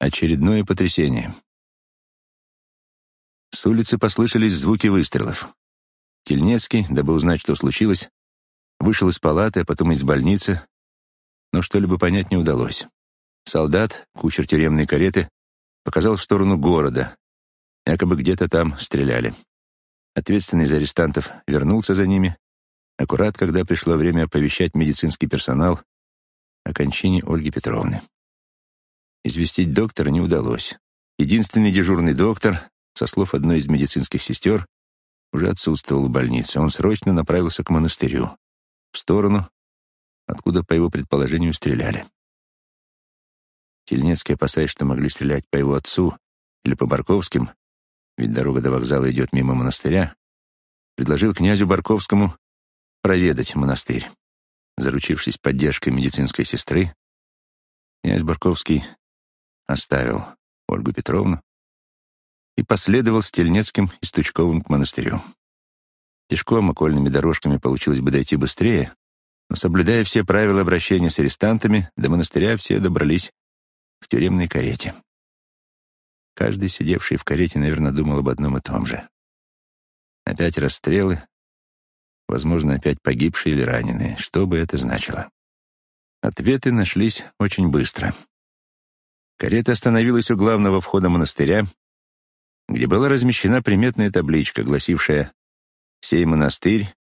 Очередное потрясение. С улицы послышались звуки выстрелов. Тельнецкий, дабы узнать, что случилось, вышел из палаты, а потом из больницы, но что-либо понять не удалось. Солдат, кучер тюремной кареты, показал в сторону города. Якобы где-то там стреляли. Ответственный за арестантов вернулся за ними, аккурат, когда пришло время оповещать медицинский персонал о кончине Ольги Петровны. Известить доктора не удалось. Единственный дежурный доктор, со слов одной из медицинских сестер, уже отсутствовал в больнице. Он срочно направился к монастырю, в сторону, откуда, по его предположению, стреляли. Тельнецкий, опасаясь, что могли стрелять по его отцу или по Барковским, ведь дорога до вокзала идет мимо монастыря, предложил князю Барковскому проведать монастырь. Заручившись поддержкой медицинской сестры, князь Барковский оставил Ольгу Петровну и последовал с Тельнецким и Стучковым к монастырю. Пешком окольными дорожками получилось бы дойти быстрее, но, соблюдая все правила обращения с арестантами, до монастыря все добрались в тюремной карете. Каждый, сидевший в карете, наверное, думал об одном и том же. Опять расстрелы, возможно, опять погибшие или раненые. Что бы это значило? Ответы нашлись очень быстро. Карета остановилась у главного входа монастыря, где была размещена приметная табличка, гласившая «Сей монастырь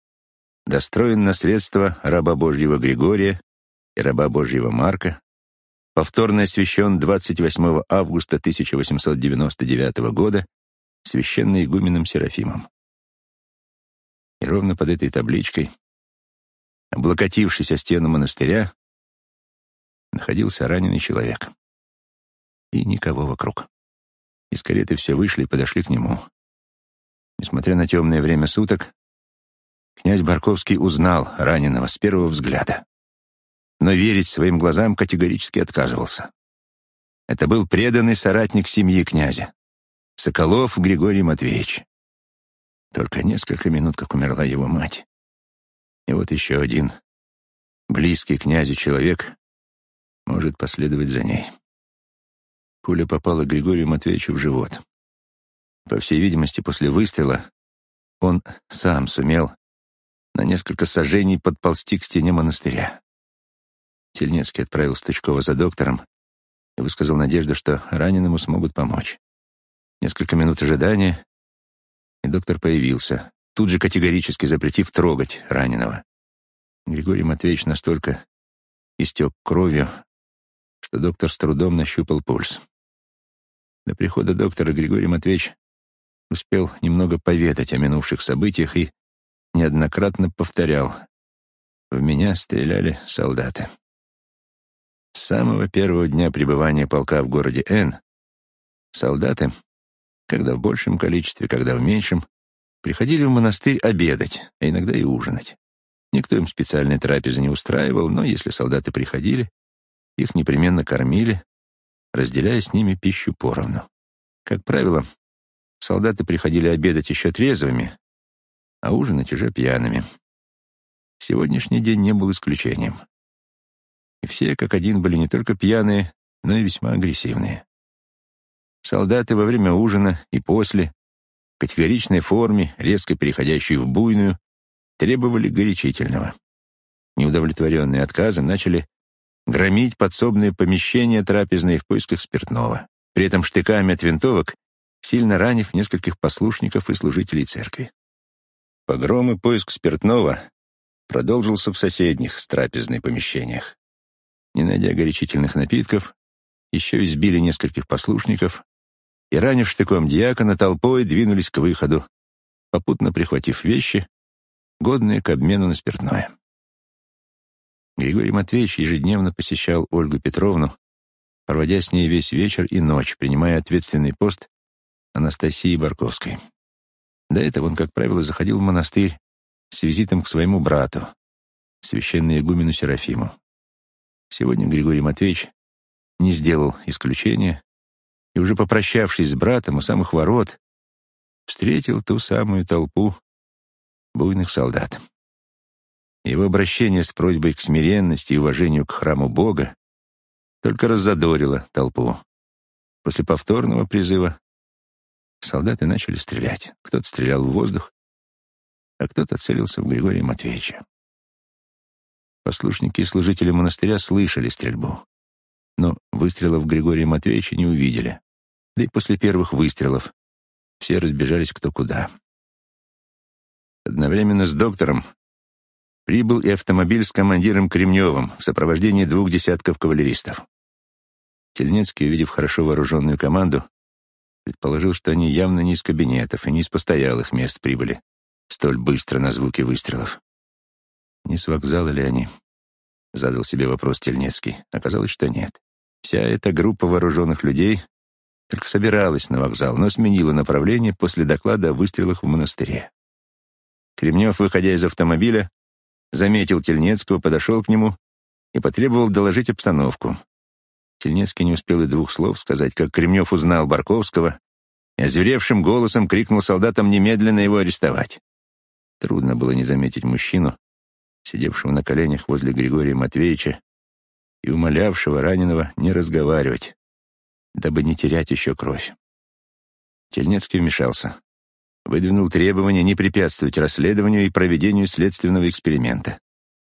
достроен на средства раба Божьего Григория и раба Божьего Марка, повторно освящен 28 августа 1899 года священным игуменом Серафимом. И ровно под этой табличкой, облокотившись о стену монастыря, находился раненый человек. И никого вокруг. Из кареты все вышли и подошли к нему. Несмотря на темное время суток, князь Барковский узнал раненого с первого взгляда но верить своим глазам категорически отказывался. Это был преданный соратник семьи князя, Соколов Григорий Матвеевич. Только несколько минут, как умерла его мать. И вот еще один близкий князю человек может последовать за ней. Пуля попала Григорию Матвеевичу в живот. По всей видимости, после выстрела он сам сумел на несколько сажений подползти к стене монастыря. Тельнецкий отправил Стычкова за доктором и высказал надежду, что раненому смогут помочь. Несколько минут ожидания, и доктор появился, тут же категорически запретив трогать раненого. Григорий Матвеевич настолько истек кровью, что доктор с трудом нащупал пульс. До прихода доктора Григорий Матвеевич успел немного поведать о минувших событиях и неоднократно повторял «В меня стреляли солдаты». С самого первого дня пребывания полка в городе Н солдаты, когда в большем количестве, когда в меньшем, приходили в монастырь обедать, а иногда и ужинать. Никто им специальной трапезы не устраивал, но если солдаты приходили, их непременно кормили, разделяя с ними пищу поровну. Как правило, солдаты приходили обедать еще трезвыми, а ужинать уже пьяными. Сегодняшний день не был исключением и все как один были не только пьяные, но и весьма агрессивные. Солдаты во время ужина и после, в категоричной форме, резко переходящей в буйную, требовали горячительного. Неудовлетворенные отказом начали громить подсобные помещения трапезные в поисках спиртного, при этом штыками от винтовок, сильно ранив нескольких послушников и служителей церкви. Погром и поиск спиртного продолжился в соседних с трапезной помещениях. Не найдя горячительных напитков, еще избили нескольких послушников и, ранив штыком диакона, толпой двинулись к выходу, попутно прихватив вещи, годные к обмену на спиртное. Григорий Матвеевич ежедневно посещал Ольгу Петровну, проводя с ней весь вечер и ночь, принимая ответственный пост Анастасии Барковской. До этого он, как правило, заходил в монастырь с визитом к своему брату, священному игумену Серафиму. Сегодня Григорий Матвеевич не сделал исключения и, уже попрощавшись с братом у самых ворот, встретил ту самую толпу буйных солдат. Его обращение с просьбой к смиренности и уважению к храму Бога только раззадорило толпу. После повторного призыва солдаты начали стрелять. Кто-то стрелял в воздух, а кто-то целился в Григория Матвеевича. Послушники и служители монастыря слышали стрельбу, но выстрелов Григория Матвеевича не увидели. Да и после первых выстрелов все разбежались кто куда. Одновременно с доктором прибыл и автомобиль с командиром Кремневым в сопровождении двух десятков кавалеристов. Тельнецкий, увидев хорошо вооруженную команду, предположил, что они явно не из кабинетов и не из постоялых мест прибыли столь быстро на звуки выстрелов. Не с вокзала ли они? Задал себе вопрос Тельнецкий. Оказалось, что нет. Вся эта группа вооруженных людей только собиралась на вокзал, но сменила направление после доклада о выстрелах в монастыре. Кремнев, выходя из автомобиля, заметил Тельнецкого, подошел к нему и потребовал доложить обстановку. Тельнецкий не успел и двух слов сказать, как Кремнев узнал Барковского и озверевшим голосом крикнул солдатам немедленно его арестовать. Трудно было не заметить мужчину, сидевшего на коленях возле Григория Матвеевича и умолявшего раненого не разговаривать, дабы не терять еще кровь. Тельнецкий вмешался, выдвинул требование не препятствовать расследованию и проведению следственного эксперимента,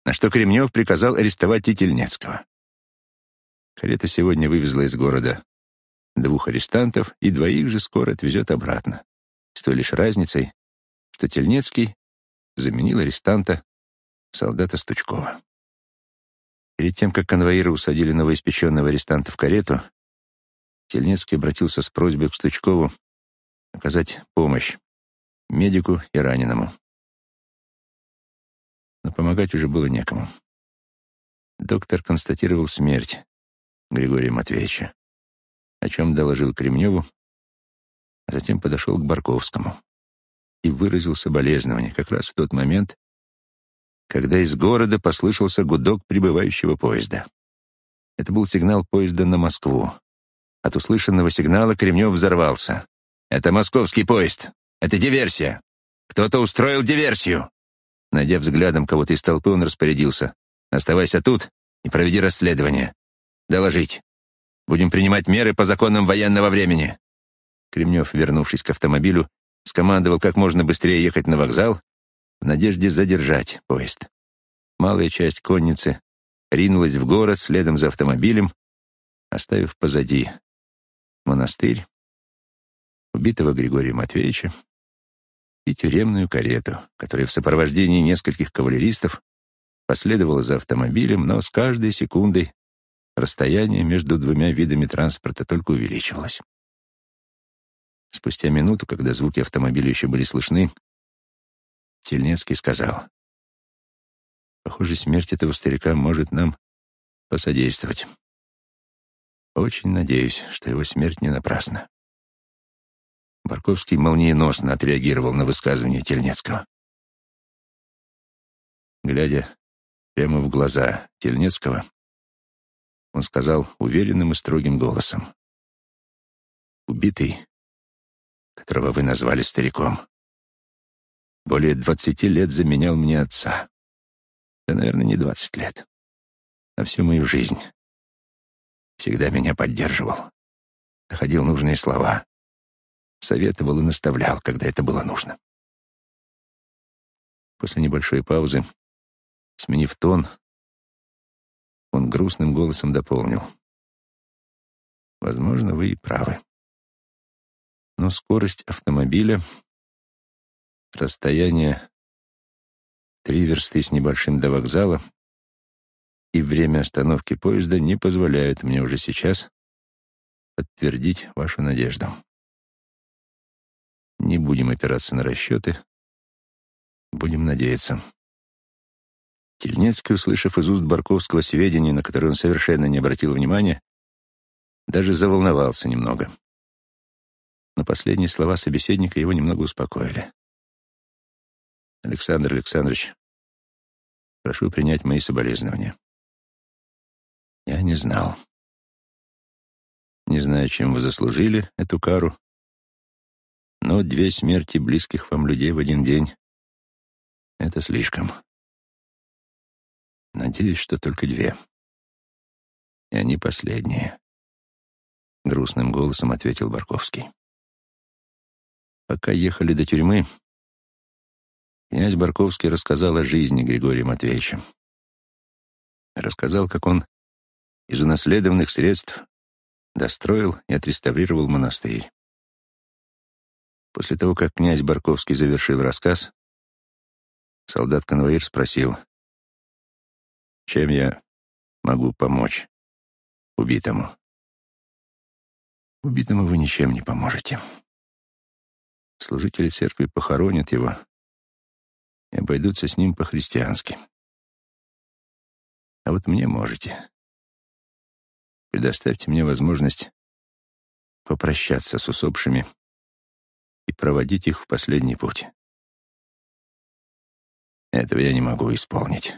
на что Кремнев приказал арестовать и Тельнецкого. Карета сегодня вывезла из города двух арестантов, и двоих же скоро отвезет обратно, с той лишь разницей, что Тельнецкий заменил арестанта солдата Стучкова. Перед тем, как конвоиры усадили новоиспеченного арестанта в карету, Тельнецкий обратился с просьбой к Стучкову оказать помощь медику и раненому. Но помогать уже было некому. Доктор констатировал смерть Григория Матвеевича, о чем доложил Кремневу, а затем подошел к Барковскому и выразил соболезнование как раз в тот момент, когда из города послышался гудок прибывающего поезда. Это был сигнал поезда на Москву. От услышанного сигнала Кремнев взорвался. «Это московский поезд! Это диверсия! Кто-то устроил диверсию!» Найдя взглядом кого-то из толпы, он распорядился. «Оставайся тут и проведи расследование. Доложить. Будем принимать меры по законам военного времени». Кремнев, вернувшись к автомобилю, скомандовал как можно быстрее ехать на вокзал в надежде задержать поезд. Малая часть конницы ринулась в город следом за автомобилем, оставив позади монастырь, убитого Григория Матвеевича и тюремную карету, которая в сопровождении нескольких кавалеристов последовала за автомобилем, но с каждой секундой расстояние между двумя видами транспорта только увеличивалось. Спустя минуту, когда звуки автомобиля еще были слышны, Тельнецкий сказал, «Похоже, смерть этого старика может нам посодействовать. Очень надеюсь, что его смерть не напрасна». Барковский молниеносно отреагировал на высказывание Тельнецкого. Глядя прямо в глаза Тельнецкого, он сказал уверенным и строгим голосом. «Убитый которого вы назвали стариком. Более двадцати лет заменял мне отца. Да, наверное, не двадцать лет, а всю мою жизнь. Всегда меня поддерживал, находил нужные слова, советовал и наставлял, когда это было нужно. После небольшой паузы, сменив тон, он грустным голосом дополнил. «Возможно, вы и правы но скорость автомобиля, расстояние три версты с небольшим до вокзала и время остановки поезда не позволяют мне уже сейчас подтвердить вашу надежду. Не будем опираться на расчеты, будем надеяться. Тельнецкий, услышав из уст Барковского сведения, на которые он совершенно не обратил внимания, даже заволновался немного но последние слова собеседника его немного успокоили. «Александр Александрович, прошу принять мои соболезнования. Я не знал. Не знаю, чем вы заслужили эту кару, но две смерти близких вам людей в один день — это слишком. Надеюсь, что только две. И они последние. — грустным голосом ответил Барковский. Пока ехали до тюрьмы, князь Барковский рассказал о жизни Григория Матвеевича. Рассказал, как он из унаследованных средств достроил и отреставрировал монастырь. После того, как князь Барковский завершил рассказ, солдат-конвоир спросил, чем я могу помочь убитому. Убитому вы ничем не поможете. Служители церкви похоронят его и обойдутся с ним по-христиански. А вот мне можете. Предоставьте мне возможность попрощаться с усопшими проводить их в последний путь. Этого я не могу исполнить.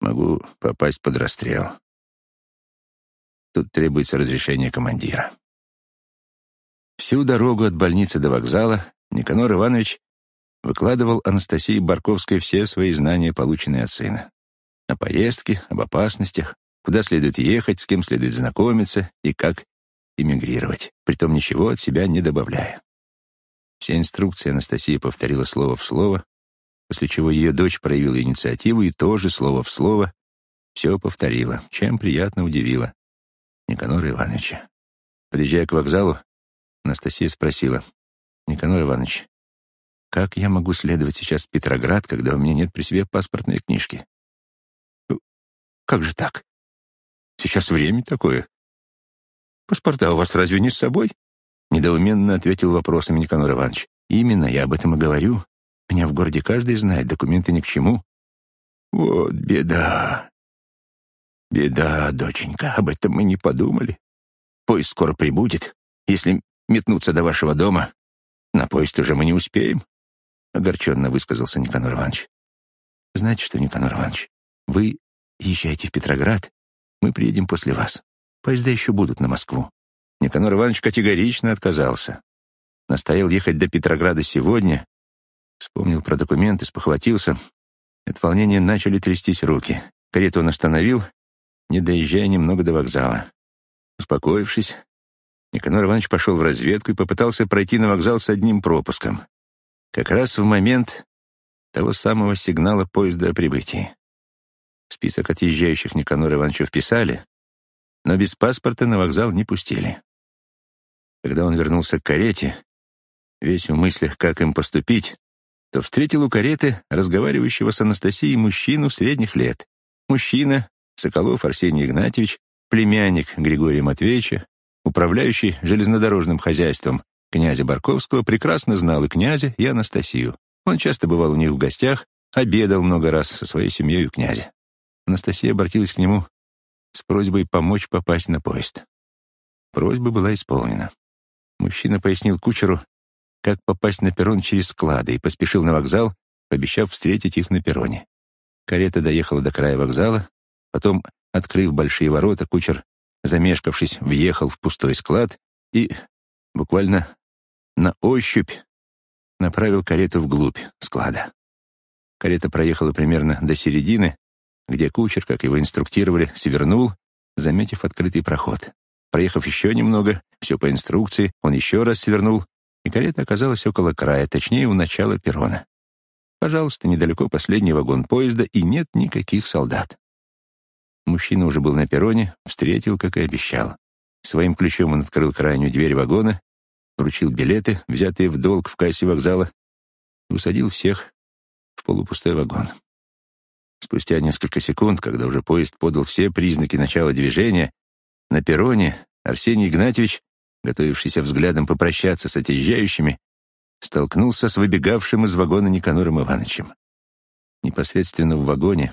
Могу попасть под расстрел. Тут требуется разрешение командира. Всю дорогу от больницы до вокзала Никанор Иванович выкладывал Анастасии Барковской все свои знания, полученные от сына. О поездке, об опасностях, куда следует ехать, с кем следует знакомиться и как эмигрировать, притом ничего от себя не добавляя. Все инструкции Анастасия повторила слово в слово, после чего ее дочь проявила инициативу и тоже слово в слово все повторила, чем приятно удивила Никанора Ивановича. Подъезжая к вокзалу, Анастасия спросила, «Никанор Иванович, как я могу следовать сейчас в Петроград, когда у меня нет при себе паспортной книжки?» «Как же так? Сейчас время такое. Паспорта у вас разве не с собой?» Недоуменно ответил вопросом Никанор Иванович. «Именно, я об этом и говорю. Меня в городе каждый знает, документы ни к чему». «Вот беда. Беда, доченька, об этом мы не подумали. Поезд скоро прибудет. Если метнуться до вашего дома, на поезд уже мы не успеем», — огорченно высказался Никанор Иванович. «Знаете что, Никанор Иванович, вы езжайте в Петроград, мы приедем после вас. Поезда еще будут на Москву. Никанор Иванович категорично отказался. Настоял ехать до Петрограда сегодня, вспомнил про документы, спохватился. От волнения начали трястись руки. Карету он остановил, не доезжая немного до вокзала. Успокоившись, Никанор Иванович пошел в разведку и попытался пройти на вокзал с одним пропуском. Как раз в момент того самого сигнала поезда о прибытии. список отъезжающих Никанора Ивановича вписали, но без паспорта на вокзал не пустили. Когда он вернулся к карете, весь в мыслях, как им поступить, то встретил у кареты разговаривающего с Анастасией мужчину средних лет. Мужчина, Соколов Арсений Игнатьевич, племянник Григория Матвеевича, управляющий железнодорожным хозяйством князя Барковского, прекрасно знал и князя, и Анастасию. Он часто бывал у них в гостях, обедал много раз со своей семьей у князя. Анастасия обратилась к нему с просьбой помочь попасть на поезд. Просьба была исполнена. Мужчина пояснил кучеру, как попасть на перрон через склады, и поспешил на вокзал, пообещав встретить их на перроне. Карета доехала до края вокзала, потом, открыв большие ворота, кучер, замешкавшись, въехал в пустой склад и, буквально на ощупь, направил карету вглубь склада. Карета проехала примерно до середины, где кучер, как его инструктировали, свернул, заметив открытый проход. Проехав еще немного, все по инструкции, он еще раз свернул, и карета оказалась около края, точнее, у начала перрона. Пожалуйста, недалеко последний вагон поезда, и нет никаких солдат. Мужчина уже был на перроне, встретил, как и обещал. Своим ключом он открыл крайнюю дверь вагона, вручил билеты, взятые в долг в кассе вокзала, и усадил всех в полупустой вагон. Спустя несколько секунд, когда уже поезд подал все признаки начала движения, на перроне Арсений Игнатьевич, готовившийся взглядом попрощаться с отъезжающими, столкнулся с выбегавшим из вагона Никанором Ивановичем. Непосредственно в вагоне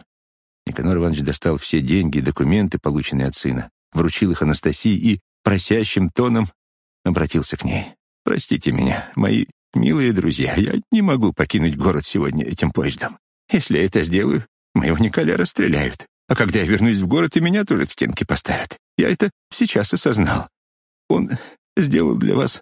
Никанор Иванович достал все деньги и документы, полученные от сына, вручил их Анастасии и, просящим тоном, обратился к ней. «Простите меня, мои милые друзья, я не могу покинуть город сегодня этим поездом. Если я это сделаю, Моего Николя расстреляют. А когда я вернусь в город, и меня тоже к стенке поставят. Я это сейчас осознал. Он сделал для вас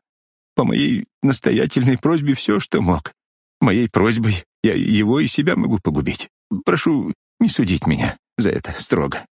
по моей настоятельной просьбе все, что мог. Моей просьбой я его и себя могу погубить. Прошу не судить меня за это строго.